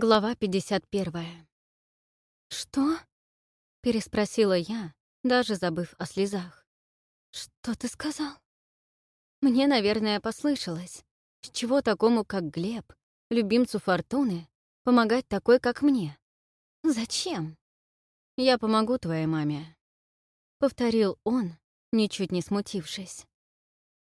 Глава 51. «Что?» — переспросила я, даже забыв о слезах. «Что ты сказал?» Мне, наверное, послышалось. С чего такому, как Глеб, любимцу Фортуны, помогать такой, как мне? Зачем? «Я помогу твоей маме», — повторил он, ничуть не смутившись.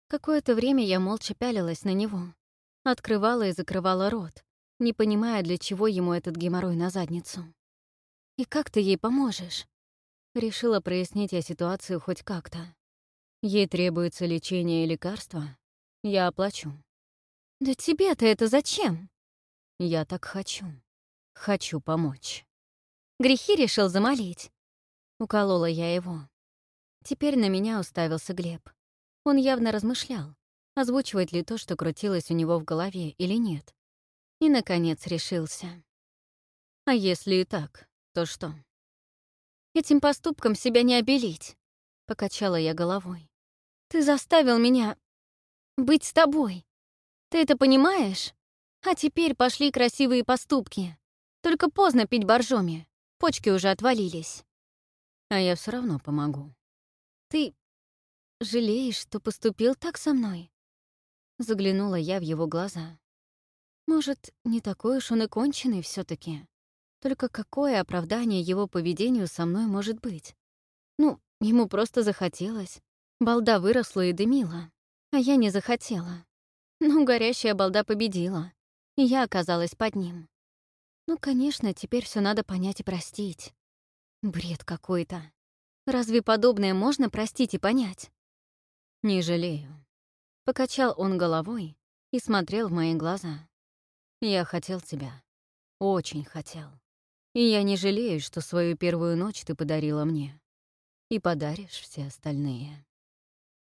Какое-то время я молча пялилась на него, открывала и закрывала рот, не понимая, для чего ему этот геморрой на задницу. «И как ты ей поможешь?» Решила прояснить я ситуацию хоть как-то. Ей требуется лечение и лекарства. Я оплачу. «Да тебе-то это зачем?» «Я так хочу. Хочу помочь». Грехи решил замолить. Уколола я его. Теперь на меня уставился Глеб. Он явно размышлял, озвучивать ли то, что крутилось у него в голове, или нет. И, наконец, решился. А если и так, то что? Этим поступком себя не обелить, — покачала я головой. Ты заставил меня быть с тобой. Ты это понимаешь? А теперь пошли красивые поступки. Только поздно пить боржоми. Почки уже отвалились. А я все равно помогу. Ты жалеешь, что поступил так со мной? Заглянула я в его глаза. Может, не такой уж он и конченый все таки Только какое оправдание его поведению со мной может быть? Ну, ему просто захотелось. Балда выросла и дымила, а я не захотела. Ну, горящая балда победила, и я оказалась под ним. Ну, конечно, теперь все надо понять и простить. Бред какой-то. Разве подобное можно простить и понять? Не жалею. Покачал он головой и смотрел в мои глаза. Я хотел тебя. Очень хотел. И я не жалею, что свою первую ночь ты подарила мне. И подаришь все остальные.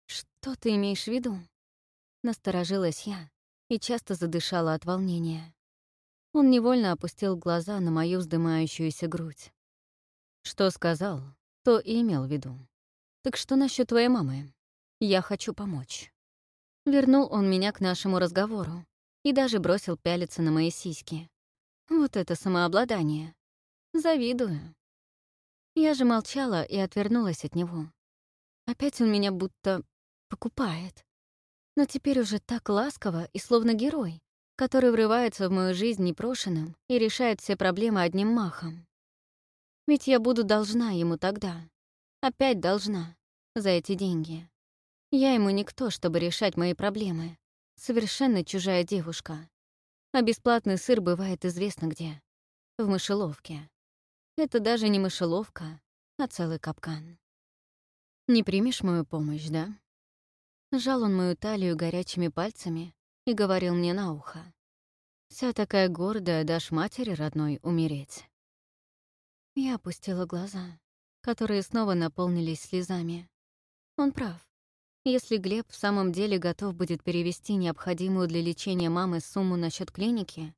Что ты имеешь в виду? Насторожилась я и часто задышала от волнения. Он невольно опустил глаза на мою вздымающуюся грудь. Что сказал, то и имел в виду. Так что насчет твоей мамы? Я хочу помочь. Вернул он меня к нашему разговору, и даже бросил пялиться на мои сиськи. Вот это самообладание. Завидую. Я же молчала и отвернулась от него. Опять он меня будто покупает. Но теперь уже так ласково и словно герой, который врывается в мою жизнь непрошенным и решает все проблемы одним махом. Ведь я буду должна ему тогда. Опять должна. За эти деньги. Я ему никто, чтобы решать мои проблемы совершенно чужая девушка. А бесплатный сыр бывает известно где. В мышеловке. Это даже не мышеловка, а целый капкан. «Не примешь мою помощь, да?» Жал он мою талию горячими пальцами и говорил мне на ухо. «Вся такая гордая, дашь матери родной умереть». Я опустила глаза, которые снова наполнились слезами. Он прав. Если Глеб в самом деле готов будет перевести необходимую для лечения мамы сумму на счет клиники,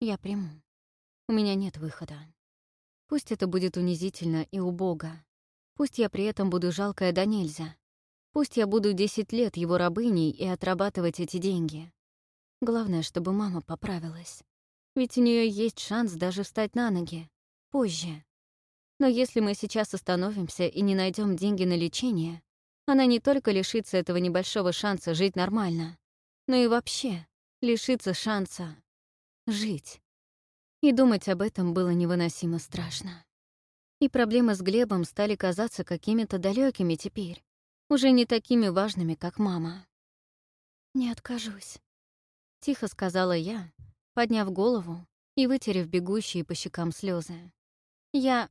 я приму. У меня нет выхода. Пусть это будет унизительно и убого. Пусть я при этом буду жалкая да нельзя. Пусть я буду 10 лет его рабыней и отрабатывать эти деньги. Главное, чтобы мама поправилась. Ведь у нее есть шанс даже встать на ноги. Позже. Но если мы сейчас остановимся и не найдем деньги на лечение, она не только лишится этого небольшого шанса жить нормально, но и вообще лишится шанса жить. И думать об этом было невыносимо страшно. И проблемы с Глебом стали казаться какими-то далекими теперь, уже не такими важными, как мама. «Не откажусь», — тихо сказала я, подняв голову и вытерев бегущие по щекам слезы. «Я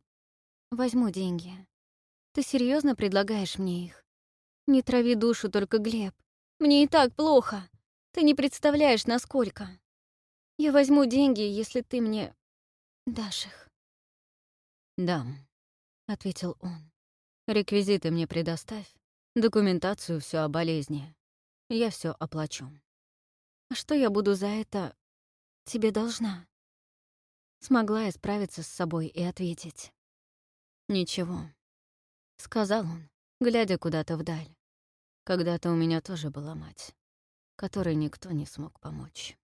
возьму деньги. Ты серьезно предлагаешь мне их?» Не трави душу только, Глеб. Мне и так плохо. Ты не представляешь, насколько. Я возьму деньги, если ты мне дашь их. «Дам», — ответил он. «Реквизиты мне предоставь, документацию все о болезни. Я все оплачу». «А что я буду за это тебе должна?» Смогла я справиться с собой и ответить. «Ничего», — сказал он, глядя куда-то вдаль. Когда-то у меня тоже была мать, которой никто не смог помочь.